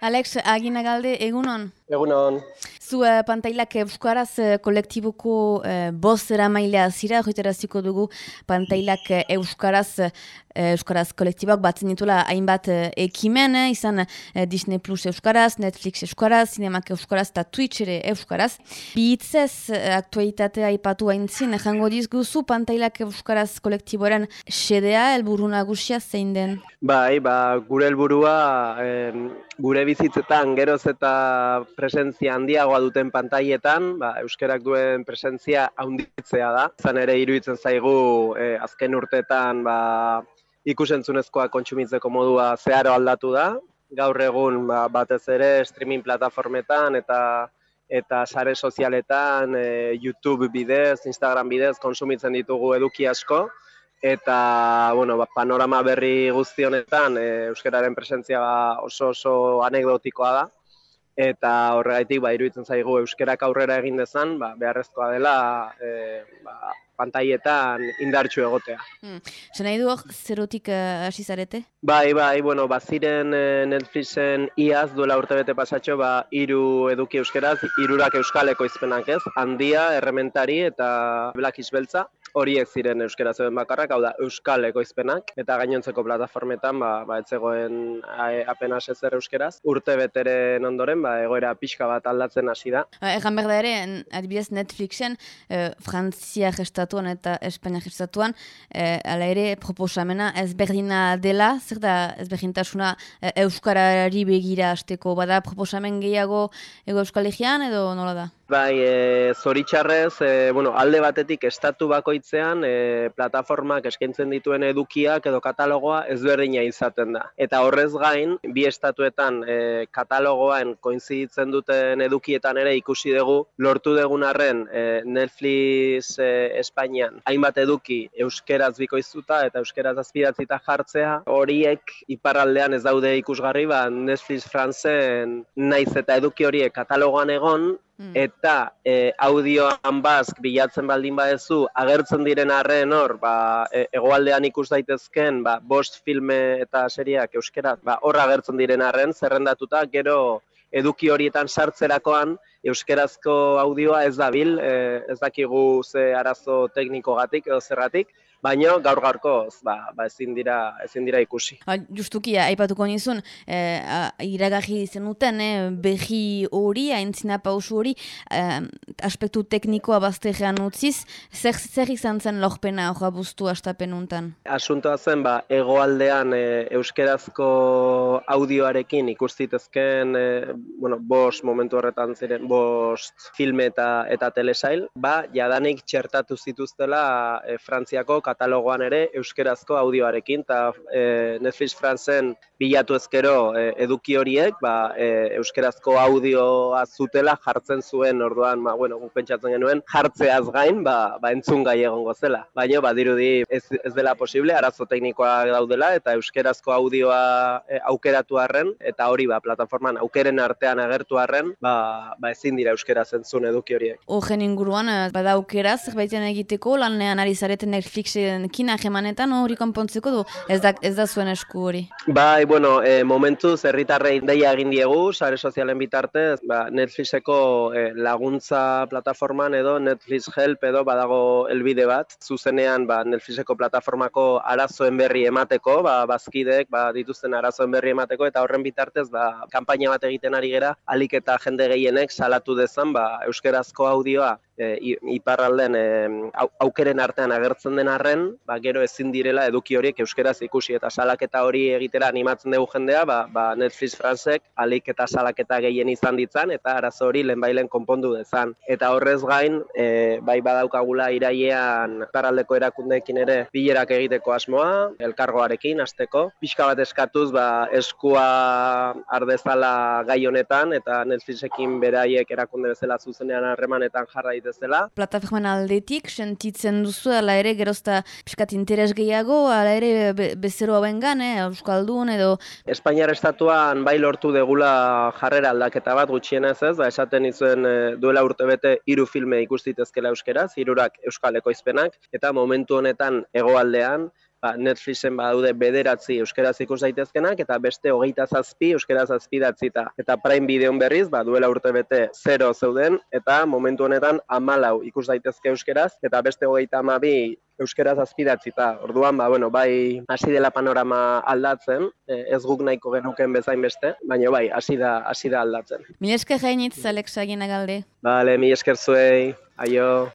Alex, aginagalde, egunon? Egunon. Zu uh, pantailak Euskaraz uh, kolektiboko uh, boz eramailea zira, joiteraziko dugu pantailak uh, Euskaraz, Euskaraz kolektibok batzen ditula hainbat uh, ekimen, izan uh, Disney Plus Euskaraz, Netflix Euskaraz, Cinemak Euskaraz eta Twitch ere Euskaraz. Bihitzez uh, aktualitatea ipatu haintzin, jango dizguzu pantailak Euskaraz kolektiboren sedea, elburu nagusia zein den? Bai, ba, gure helburua gure bizitzetan geroz eta presentzia handiagoa duten pantailetan, ba, euskerak duen presentzia handitzea da. Zan ere iruditzen zaigu e, azken urteetan ba, ikusentzunezkoa kontsumitzeko modua zeharo aldatu da. Gaur egun ba, batez ere streaming plataformetan eta eta sare sozialetan, e, YouTube bidez, Instagram bidez konsumitzen ditugu eduki asko eta bueno, ba, panorama berri guzti honetan e, euskararen presentzia oso oso anekdotikoa da eta horregaitik ba iruditzen zaigu euskerak aurrera egin dezan, ba, beharrezkoa dela e, ba, pantaietan indartxu egotea. Hmm. nahi du zerotik uh, hasi zarete? Bai, bai, bueno, baziren uh, Netflixen iaz duela urte bete pasatxo, ba, iru eduki euskeraz, irurak euskaleko izpenak ez, handia, errementari eta Black Isbeltza horiek ziren euskera zeuden bakarrak, hau da euskal ekoizpenak eta gainontzeko plataformetan ba ba etzegoen apenas ezer euskeraz. Urte beteren ondoren ba egoera pixka bat aldatzen hasi da. Egan berda ere adibidez Netflixen eh, Frantzia gestatuan eta Espainia gestatuan eh, ala ere proposamena ezberdina dela, zer da ezberdintasuna eh, euskarari begira hasteko bada proposamen gehiago ego euskalegian edo nola da? Bai, e, zoritxarrez, e, bueno, alde batetik estatu bakoitzean e, plataformak eskaintzen dituen edukiak edo katalogoa ezberdina izaten da. Eta horrez gain, bi estatuetan e, katalogoan koinziditzen duten edukietan ere ikusi dugu, lortu dugun arren e, Netflix e, Espainian hainbat eduki euskeraz bikoizuta eta euskeraz azpidatzita jartzea, horiek iparraldean ez daude ikusgarri, ba, Netflix Franzen naiz eta eduki horiek katalogoan egon, Hmm. eta e, audioan bazk bilatzen baldin badezu agertzen diren arren hor ba, e, egoaldean ikus daitezken ba, bost filme eta seriak euskerat ba, hor agertzen diren arren zerrendatuta gero eduki horietan sartzerakoan euskerazko audioa ez dabil e, ez dakigu ze arazo teknikogatik edo zerratik baino gaur gaurko ba, ba ezin dira ezin dira ikusi. Ha, justuki aipatuko nizun eh, iragarri zenuten eh, behi hori aintzina pausu hori eh, aspektu teknikoa bazterrean utziz zer zer izan zen lorpena hori buztu astapen untan. Asuntoa zen ba hegoaldean eh, euskerazko audioarekin ikustitezken eh, bueno, bost momentu horretan ziren bost filme eta eta telesail ba jadanik txertatu zituztela eh, Frantziako katalogoan ere euskerazko audioarekin eta e, Netflix Frantzen bilatu ezkero e, eduki horiek, ba, e, euskerazko audioa zutela jartzen zuen orduan, ba, bueno, pentsatzen genuen jartzeaz gain, ba, ba entzun gai egongo zela. Baina, ba, dirudi ez, ez dela posible, arazo teknikoa daudela eta euskerazko audioa e, aukeratu arren, eta hori, ba, plataforman aukeren artean agertu arren, ba, ba ezin dira euskera zentzun eduki horiek. Horren inguruan, bada aukeraz, zerbaitean egiteko, lanean ari zareten Netflix kina jemanetan hori konpontzeko du, ez da, ez da zuen esku hori? Bai, bueno, e, momentu zerritarrei deia egin diegu, sare sozialen bitartez, ba, Netflixeko e, laguntza plataforman edo Netflix Help edo badago elbide bat, zuzenean ba, Netflixeko plataformako arazoen berri emateko, ba, bazkidek ba, dituzten arazoen berri emateko, eta horren bitartez, ba, kanpaina bat egiten ari gera, alik eta jende gehienek salatu dezan, ba, euskerazko audioa e, iparralden e, aukeren artean agertzen den arren, ba, gero ezin direla eduki horiek euskeraz ikusi eta salaketa hori egitera animatzen dugu jendea, ba, ba Netflix Fransek alik eta salaketa gehien izan ditzan eta arazo hori lehenbailen konpondu dezan. Eta horrez gain, e, bai badaukagula irailean iparraldeko erakundeekin ere bilerak egiteko asmoa, elkargoarekin hasteko, pixka bat eskatuz ba, eskua ardezala gai honetan eta Netflixekin beraiek erakunde bezala zuzenean harremanetan jarra zela. Plataforman aldetik, sentitzen duzu, ala ere, gerozta piskat interes gehiago, ala ere be, bezero hauen gane, eh, Euskaldun edo... Espainiar estatuan bai lortu degula jarrera aldaketa bat gutxienez ez, ba, esaten izuen e, duela urte bete hiru filme ikustitezkela euskeraz, hirurak euskaleko izpenak, eta momentu honetan hegoaldean ba, Netflixen badaude bederatzi euskeraz ikus daitezkenak eta beste hogeita zazpi euskeraz azpidatzita. Eta Prime Videon berriz, ba, duela urte bete zero zeuden eta momentu honetan amalau ikus daitezke euskeraz eta beste hogeita amabi euskeraz azpidatzita. Orduan, ba, bueno, bai hasi dela panorama aldatzen, e, ez guk nahiko genuken bezain beste, baina bai, hasi da, hasi da aldatzen. Mil esker jainitz, Alexa Gienagalde. Bale, mi esker zuei, aio.